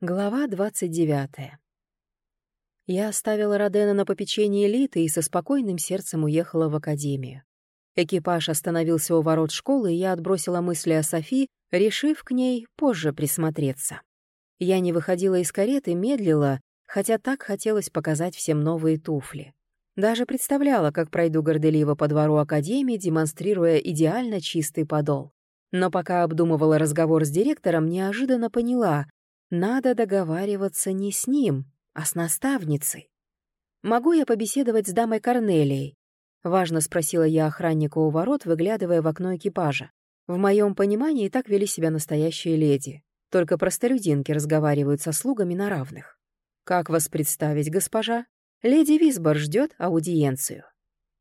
Глава 29. Я оставила Родена на попечении элиты и со спокойным сердцем уехала в академию. Экипаж остановился у ворот школы, и я отбросила мысли о Софи, решив к ней позже присмотреться. Я не выходила из кареты, медлила, хотя так хотелось показать всем новые туфли. Даже представляла, как пройду горделиво по двору академии, демонстрируя идеально чистый подол. Но пока обдумывала разговор с директором, неожиданно поняла, надо договариваться не с ним, а с наставницей. «Могу я побеседовать с дамой Корнелией?» — важно спросила я охранника у ворот, выглядывая в окно экипажа. В моем понимании так вели себя настоящие леди. Только простолюдинки разговаривают со слугами на равных. «Как вас представить, госпожа? Леди Висбор ждет аудиенцию».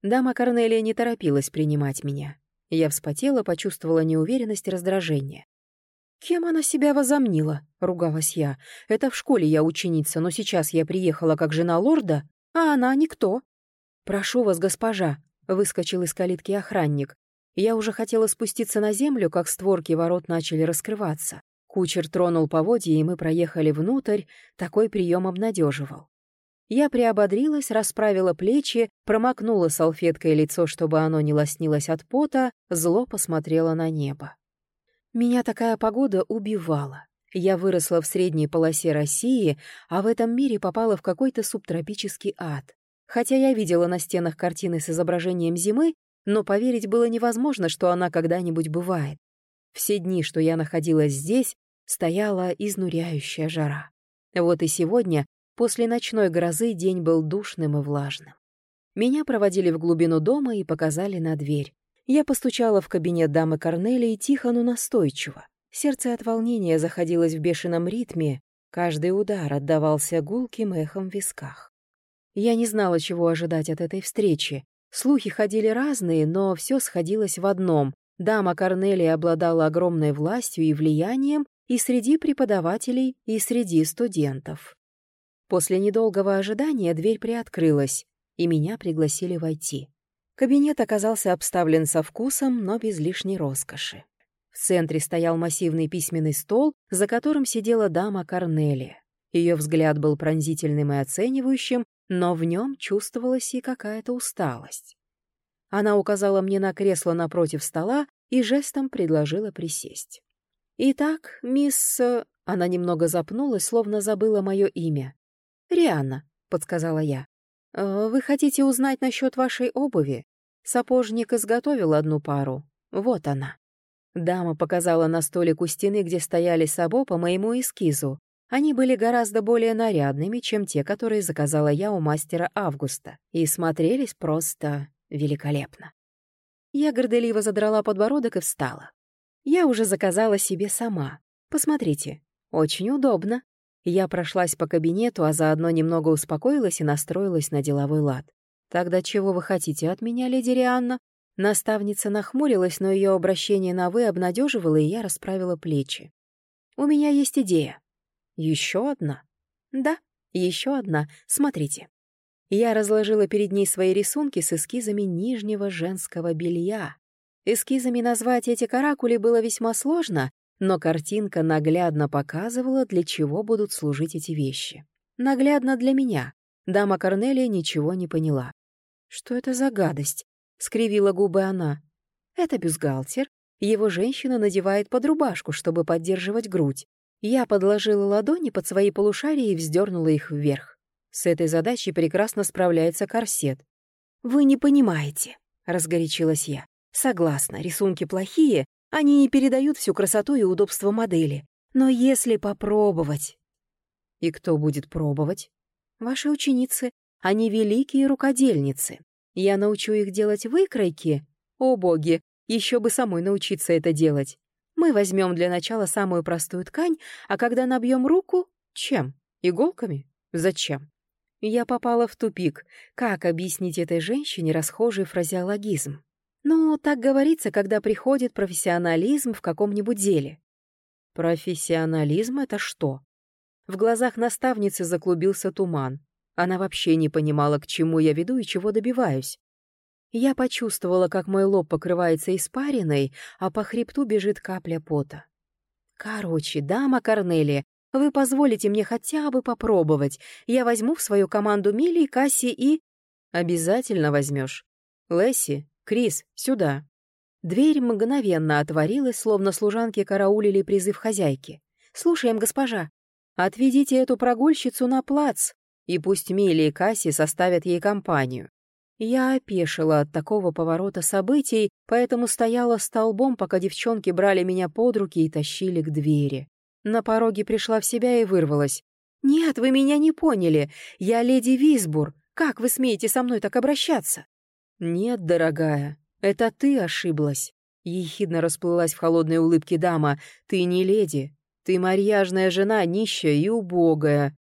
Дама Корнелия не торопилась принимать меня. Я вспотела, почувствовала неуверенность и раздражение. «Кем она себя возомнила?» — ругалась я. «Это в школе я ученица, но сейчас я приехала как жена лорда, а она никто». «Прошу вас, госпожа», — выскочил из калитки охранник. Я уже хотела спуститься на землю, как створки ворот начали раскрываться. Кучер тронул поводья, и мы проехали внутрь, такой прием обнадеживал. Я приободрилась, расправила плечи, промокнула салфеткой лицо, чтобы оно не лоснилось от пота, зло посмотрела на небо. Меня такая погода убивала. Я выросла в средней полосе России, а в этом мире попала в какой-то субтропический ад. Хотя я видела на стенах картины с изображением зимы, но поверить было невозможно, что она когда-нибудь бывает. Все дни, что я находилась здесь, стояла изнуряющая жара. Вот и сегодня, после ночной грозы, день был душным и влажным. Меня проводили в глубину дома и показали на дверь. Я постучала в кабинет дамы Корнелии тихо, но настойчиво. Сердце от волнения заходилось в бешеном ритме, каждый удар отдавался гулким эхом в висках. Я не знала, чего ожидать от этой встречи. Слухи ходили разные, но все сходилось в одном. Дама Корнелия обладала огромной властью и влиянием и среди преподавателей, и среди студентов. После недолгого ожидания дверь приоткрылась, и меня пригласили войти. Кабинет оказался обставлен со вкусом, но без лишней роскоши. В центре стоял массивный письменный стол, за которым сидела дама Корнелия. Ее взгляд был пронзительным и оценивающим, но в нем чувствовалась и какая-то усталость. Она указала мне на кресло напротив стола и жестом предложила присесть. «Итак, мисс...» Она немного запнулась, словно забыла мое имя. «Рианна», — подсказала я. «Э, «Вы хотите узнать насчет вашей обуви? Сапожник изготовил одну пару. Вот она». Дама показала на столик у стены, где стояли сабо по моему эскизу. Они были гораздо более нарядными, чем те, которые заказала я у мастера Августа, и смотрелись просто великолепно. Я горделиво задрала подбородок и встала. Я уже заказала себе сама. Посмотрите, очень удобно. Я прошлась по кабинету, а заодно немного успокоилась и настроилась на деловой лад. «Тогда чего вы хотите от меня, леди Рианна?» Наставница нахмурилась, но ее обращение на «вы» обнадеживало, и я расправила плечи. «У меня есть идея». «Еще одна?» «Да, еще одна. Смотрите». Я разложила перед ней свои рисунки с эскизами нижнего женского белья. Эскизами назвать эти каракули было весьма сложно, но картинка наглядно показывала, для чего будут служить эти вещи. Наглядно для меня. Дама Корнелия ничего не поняла. «Что это за гадость?» — скривила губы она. «Это бюстгальтер. Его женщина надевает под рубашку, чтобы поддерживать грудь. Я подложила ладони под свои полушария и вздернула их вверх. С этой задачей прекрасно справляется корсет. «Вы не понимаете», — разгорячилась я. «Согласна, рисунки плохие, они не передают всю красоту и удобство модели. Но если попробовать... И кто будет пробовать? Ваши ученицы. Они великие рукодельницы. Я научу их делать выкройки. О, боги, еще бы самой научиться это делать. Мы возьмем для начала самую простую ткань, а когда набьем руку... Чем? Иголками? Зачем? Я попала в тупик. Как объяснить этой женщине расхожий фразеологизм? Ну, так говорится, когда приходит профессионализм в каком-нибудь деле. Профессионализм — это что? В глазах наставницы заклубился туман. Она вообще не понимала, к чему я веду и чего добиваюсь. Я почувствовала, как мой лоб покрывается испариной, а по хребту бежит капля пота. Короче, дама Корнелия, Вы позволите мне хотя бы попробовать. Я возьму в свою команду Милли, Касси и...» «Обязательно возьмешь. Лесси, Крис, сюда». Дверь мгновенно отворилась, словно служанки караулили призыв хозяйки. «Слушаем, госпожа. Отведите эту прогульщицу на плац, и пусть Милли и Касси составят ей компанию». Я опешила от такого поворота событий, поэтому стояла столбом, пока девчонки брали меня под руки и тащили к двери. На пороге пришла в себя и вырвалась. «Нет, вы меня не поняли. Я леди Висбур. Как вы смеете со мной так обращаться?» «Нет, дорогая, это ты ошиблась». Ехидно расплылась в холодной улыбке дама. «Ты не леди. Ты марьяжная жена, нищая и убогая.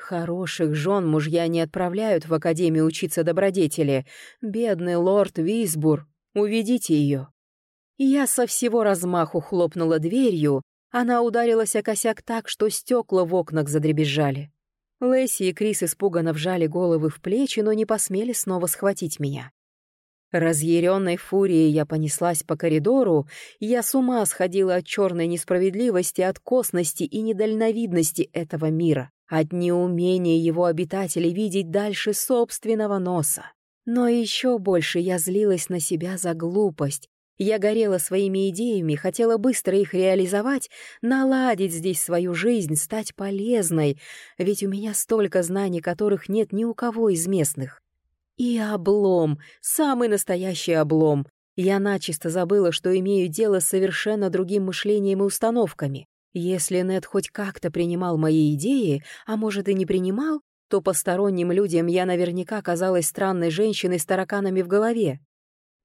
Хороших жен мужья не отправляют в академию учиться добродетели. Бедный лорд Висбур, уведите ее. Я со всего размаху хлопнула дверью, она ударилась о косяк так, что стекла в окнах задребезжали. Лесси и Крис испуганно вжали головы в плечи, но не посмели снова схватить меня. Разъяренной фурией я понеслась по коридору, я с ума сходила от черной несправедливости, от косности и недальновидности этого мира, от неумения его обитателей видеть дальше собственного носа. Но еще больше я злилась на себя за глупость. Я горела своими идеями, хотела быстро их реализовать, наладить здесь свою жизнь, стать полезной, ведь у меня столько знаний, которых нет ни у кого из местных. И облом, самый настоящий облом. Я начисто забыла, что имею дело с совершенно другим мышлением и установками. Если Нед хоть как-то принимал мои идеи, а может и не принимал, то посторонним людям я наверняка казалась странной женщиной с тараканами в голове.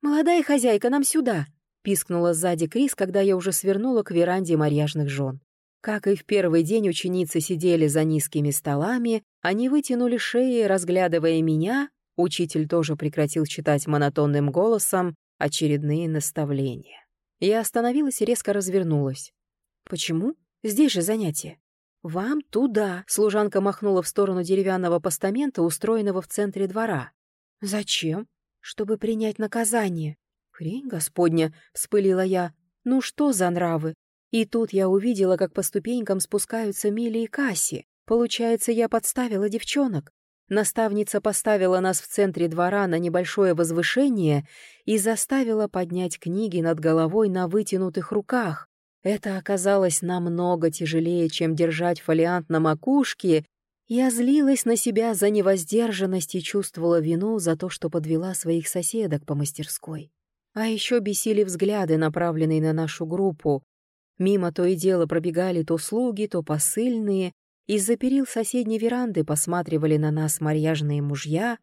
«Молодая хозяйка, нам сюда!» — пискнула сзади Крис, когда я уже свернула к веранде марьяжных жен. Как и в первый день ученицы сидели за низкими столами, они вытянули шеи, разглядывая меня, Учитель тоже прекратил читать монотонным голосом очередные наставления. Я остановилась и резко развернулась. «Почему? Здесь же занятие». «Вам туда», — служанка махнула в сторону деревянного постамента, устроенного в центре двора. «Зачем?» «Чтобы принять наказание». «Хрень господня», — вспылила я. «Ну что за нравы?» И тут я увидела, как по ступенькам спускаются Милли и Касси. Получается, я подставила девчонок. Наставница поставила нас в центре двора на небольшое возвышение и заставила поднять книги над головой на вытянутых руках. Это оказалось намного тяжелее, чем держать фолиант на макушке. Я злилась на себя за невоздержанность и чувствовала вину за то, что подвела своих соседок по мастерской. А еще бесили взгляды, направленные на нашу группу. Мимо то и дело пробегали то слуги, то посыльные, из-за перил соседней веранды посматривали на нас марьяжные мужья.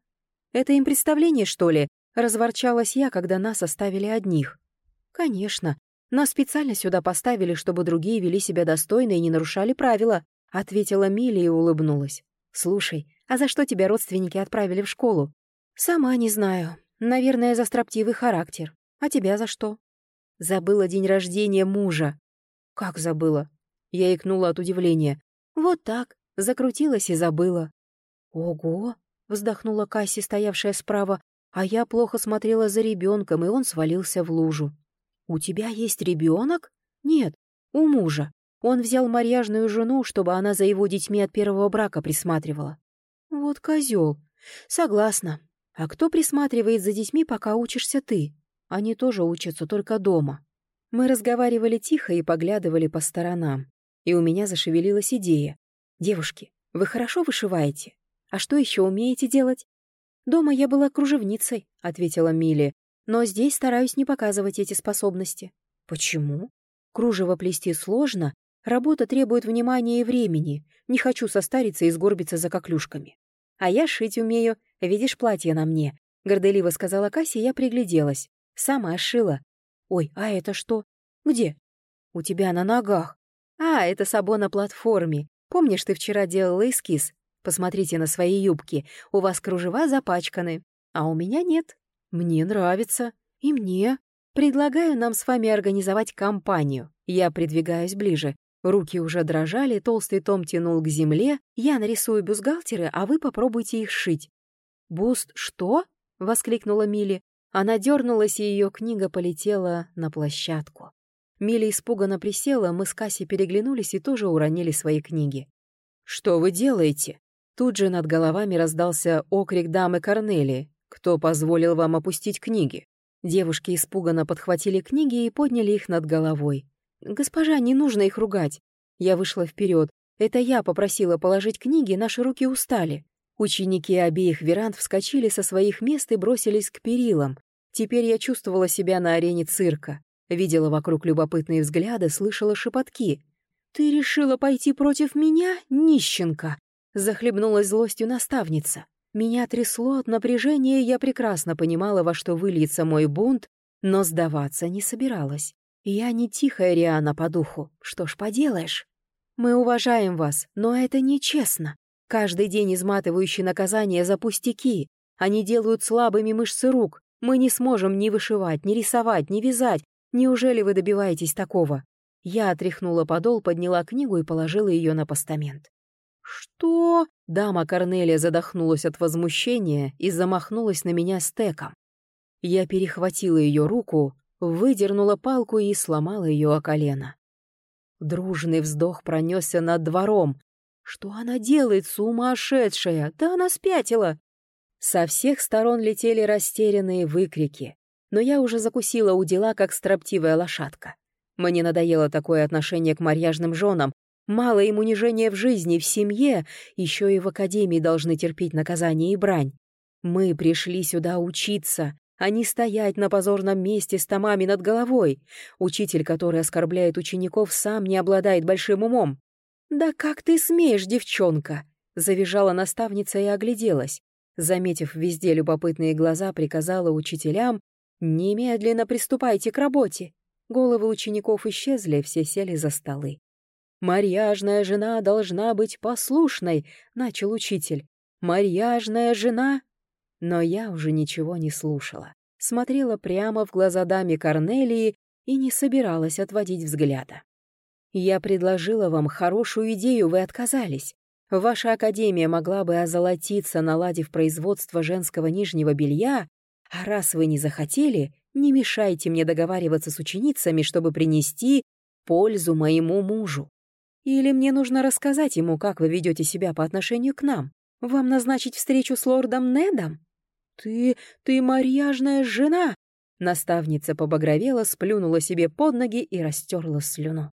«Это им представление, что ли?» — разворчалась я, когда нас оставили одних. «Конечно. Нас специально сюда поставили, чтобы другие вели себя достойно и не нарушали правила», — ответила Милли и улыбнулась. «Слушай, а за что тебя родственники отправили в школу?» «Сама не знаю. Наверное, за строптивый характер. А тебя за что?» «Забыла день рождения мужа». «Как забыла?» Я икнула от удивления. Вот так, закрутилась и забыла. «Ого!» — вздохнула Касси, стоявшая справа, а я плохо смотрела за ребенком, и он свалился в лужу. «У тебя есть ребенок? «Нет, у мужа. Он взял марьяжную жену, чтобы она за его детьми от первого брака присматривала». «Вот козел. Согласна. А кто присматривает за детьми, пока учишься ты? Они тоже учатся только дома». Мы разговаривали тихо и поглядывали по сторонам и у меня зашевелилась идея. «Девушки, вы хорошо вышиваете? А что еще умеете делать?» «Дома я была кружевницей», — ответила Милли, «но здесь стараюсь не показывать эти способности». «Почему?» «Кружево плести сложно, работа требует внимания и времени, не хочу состариться и сгорбиться за коклюшками». «А я шить умею, видишь платье на мне», — горделиво сказала Касси, я пригляделась. «Сама шила». «Ой, а это что? Где?» «У тебя на ногах». «А, это Сабо на платформе. Помнишь, ты вчера делала эскиз? Посмотрите на свои юбки. У вас кружева запачканы, а у меня нет. Мне нравится. И мне. Предлагаю нам с вами организовать компанию. Я придвигаюсь ближе. Руки уже дрожали, толстый том тянул к земле. Я нарисую бюстгальтеры, а вы попробуйте их сшить. «Буст что?» — воскликнула Милли. Она дернулась, и ее книга полетела на площадку. Милли испуганно присела, мы с Касси переглянулись и тоже уронили свои книги. «Что вы делаете?» Тут же над головами раздался окрик дамы Корнелии. «Кто позволил вам опустить книги?» Девушки испуганно подхватили книги и подняли их над головой. «Госпожа, не нужно их ругать!» Я вышла вперед. Это я попросила положить книги, наши руки устали. Ученики обеих веранд вскочили со своих мест и бросились к перилам. Теперь я чувствовала себя на арене цирка. Видела вокруг любопытные взгляды, слышала шепотки. «Ты решила пойти против меня, нищенка?» Захлебнулась злостью наставница. Меня трясло от напряжения, я прекрасно понимала, во что выльется мой бунт, но сдаваться не собиралась. Я не тихая Риана по духу. Что ж поделаешь? Мы уважаем вас, но это нечестно. Каждый день изматывающие наказания за пустяки. Они делают слабыми мышцы рук. Мы не сможем ни вышивать, ни рисовать, ни вязать. Неужели вы добиваетесь такого? Я отряхнула подол, подняла книгу и положила ее на постамент. «Что?» Дама Корнелия задохнулась от возмущения и замахнулась на меня стеком. Я перехватила ее руку, выдернула палку и сломала ее о колено. Дружный вздох пронесся над двором. Что она делает, сумасшедшая? Да она спятила! Со всех сторон летели растерянные выкрики, но я уже закусила у дела, как строптивая лошадка. Мне надоело такое отношение к марьяжным женам, Мало им унижения в жизни, в семье, еще и в академии должны терпеть наказание и брань. Мы пришли сюда учиться, а не стоять на позорном месте с томами над головой. Учитель, который оскорбляет учеников, сам не обладает большим умом. «Да как ты смеешь, девчонка?» — завизжала наставница и огляделась. Заметив везде любопытные глаза, приказала учителям «Немедленно приступайте к работе». Головы учеников исчезли, все сели за столы. «Марьяжная жена должна быть послушной», — начал учитель. «Марьяжная жена...» Но я уже ничего не слушала. Смотрела прямо в глаза даме Корнелии и не собиралась отводить взгляда. «Я предложила вам хорошую идею, вы отказались. Ваша академия могла бы озолотиться, наладив производство женского нижнего белья, а раз вы не захотели, не мешайте мне договариваться с ученицами, чтобы принести пользу моему мужу. Или мне нужно рассказать ему, как вы ведете себя по отношению к нам? Вам назначить встречу с лордом Недом? Ты... ты марьяжная жена!» Наставница побагровела, сплюнула себе под ноги и растерла слюну.